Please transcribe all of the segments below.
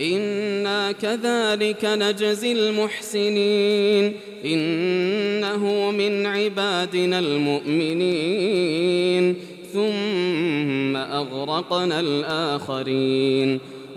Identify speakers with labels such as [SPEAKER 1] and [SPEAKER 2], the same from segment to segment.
[SPEAKER 1] إنا كذلك نجزي المحسنين إنه من عبادنا المؤمنين ثم أغرقنا الآخرين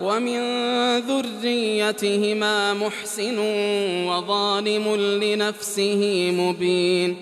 [SPEAKER 1] ومن ذريتهما محسن وظالم لنفسه مبين